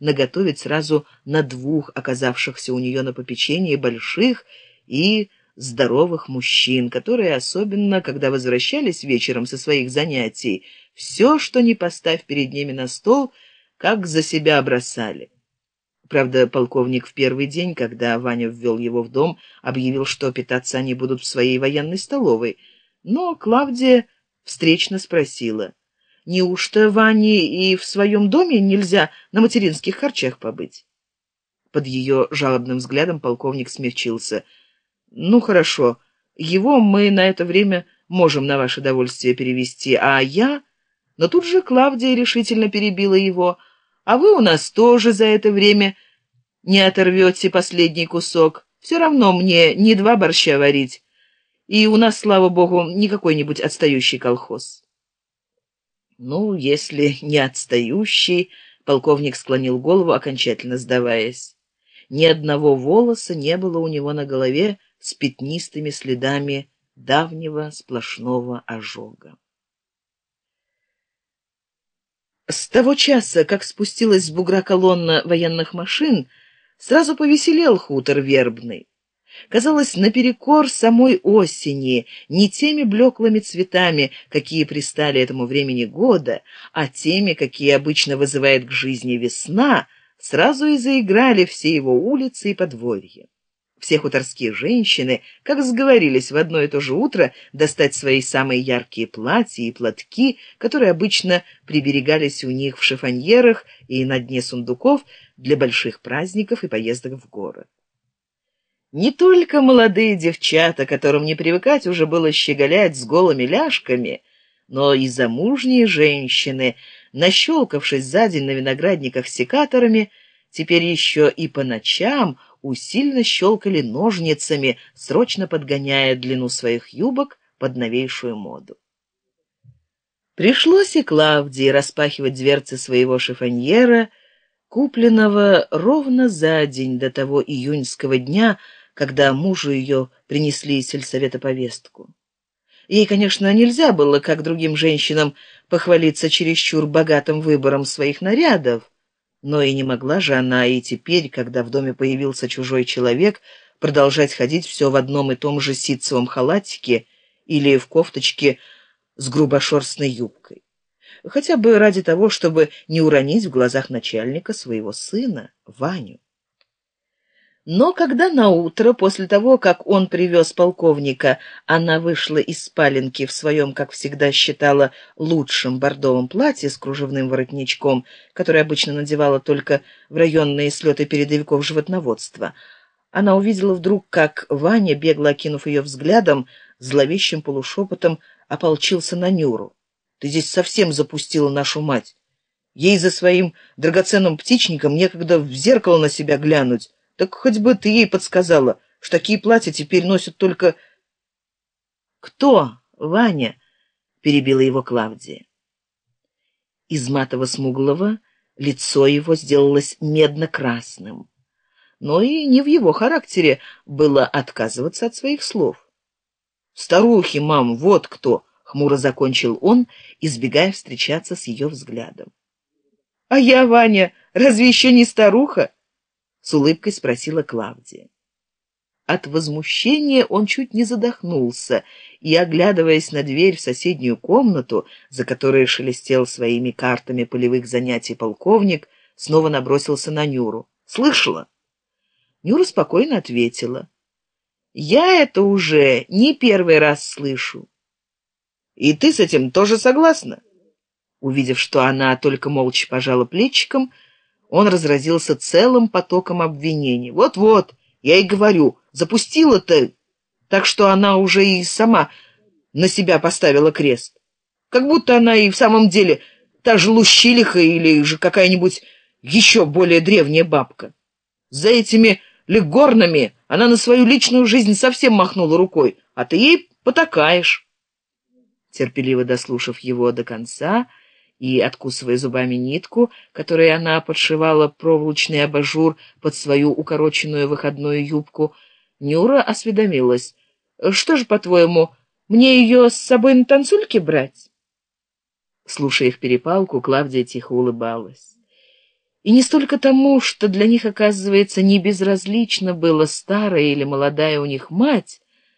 наготовить сразу на двух оказавшихся у нее на попечении больших и здоровых мужчин, которые, особенно когда возвращались вечером со своих занятий, все, что не поставь перед ними на стол, как за себя бросали. Правда, полковник в первый день, когда Ваня ввел его в дом, объявил, что питаться они будут в своей военной столовой. Но Клавдия встречно спросила, неужто Ване и в своем доме нельзя на материнских харчах побыть? Под ее жалобным взглядом полковник смягчился — ну хорошо его мы на это время можем на ваше довольствие перевести а я? Но тут же клавдия решительно перебила его. А вы у нас тоже за это время не оторвете последний кусок. Все равно мне не два борща варить. И у нас слава богу не какой-нибудь отстающий колхоз ну если не отстающий полковник склонил голову окончательно сдаваясь ни одного волоса не было у него на голове с пятнистыми следами давнего сплошного ожога. С того часа, как спустилась с бугра колонна военных машин, сразу повеселел хутор вербный. Казалось, наперекор самой осени, не теми блеклыми цветами, какие пристали этому времени года, а теми, какие обычно вызывает к жизни весна, сразу и заиграли все его улицы и подворья. Все хуторские женщины, как сговорились в одно и то же утро достать свои самые яркие платья и платки, которые обычно приберегались у них в шифоньерах и на дне сундуков для больших праздников и поездок в город. Не только молодые девчата, которым не привыкать уже было щеголять с голыми ляжками, но и замужние женщины, нащелкавшись за день на виноградниках секаторами, теперь еще и по ночам усильно щелкали ножницами, срочно подгоняя длину своих юбок под новейшую моду. Пришлось и Клавдии распахивать дверцы своего шифоньера, купленного ровно за день до того июньского дня, когда мужу ее принесли из сельсовета повестку. Ей, конечно, нельзя было, как другим женщинам, похвалиться чересчур богатым выбором своих нарядов, но и не могла же она и теперь, когда в доме появился чужой человек, продолжать ходить все в одном и том же ситцевом халатике или в кофточке с грубошерстной юбкой. Хотя бы ради того, чтобы не уронить в глазах начальника своего сына, Ваню. Но когда на утро, после того, как он привез полковника, она вышла из спаленки в своем, как всегда считала, лучшем бордовом платье с кружевным воротничком, которое обычно надевала только в районные слеты передовиков животноводства, она увидела вдруг, как Ваня, бегло окинув ее взглядом, зловещим полушепотом ополчился на Нюру. «Ты здесь совсем запустила нашу мать. Ей за своим драгоценным птичником некогда в зеркало на себя глянуть» так хоть бы ты ей подсказала что такие платья теперь носят только кто ваня перебила его клавдия. Из матово смуглого лицо его сделалось медно красным но и не в его характере было отказываться от своих слов старухи мам вот кто хмуро закончил он избегая встречаться с ее взглядом а я ваня разве еще не старуха с улыбкой спросила клавдия. От возмущения он чуть не задохнулся и оглядываясь на дверь в соседнюю комнату за которой шелестел своими картами полевых занятий полковник снова набросился на нюру. Слышала? Нюра спокойно ответила. Я это уже не первый раз слышу и ты с этим тоже согласна? Увидев что она только молча пожала плечиком он разразился целым потоком обвинений. Вот вот я и говорю запустила то так что она уже и сама на себя поставила крест. Как будто она и в самом деле та же лущилиха или же какая-нибудь еще более древняя бабка. За этими легорнами она на свою личную жизнь совсем махнула рукой а ты ей потакаешь терпеливо дослушав его до конца и, откусывая зубами нитку, которой она подшивала проволочный абажур под свою укороченную выходную юбку, Нюра осведомилась. «Что же, по-твоему, мне ее с собой на танцульке брать?» Слушая их перепалку, Клавдия тихо улыбалась. И не столько тому, что для них, оказывается, не безразлично было старая или молодая у них мать,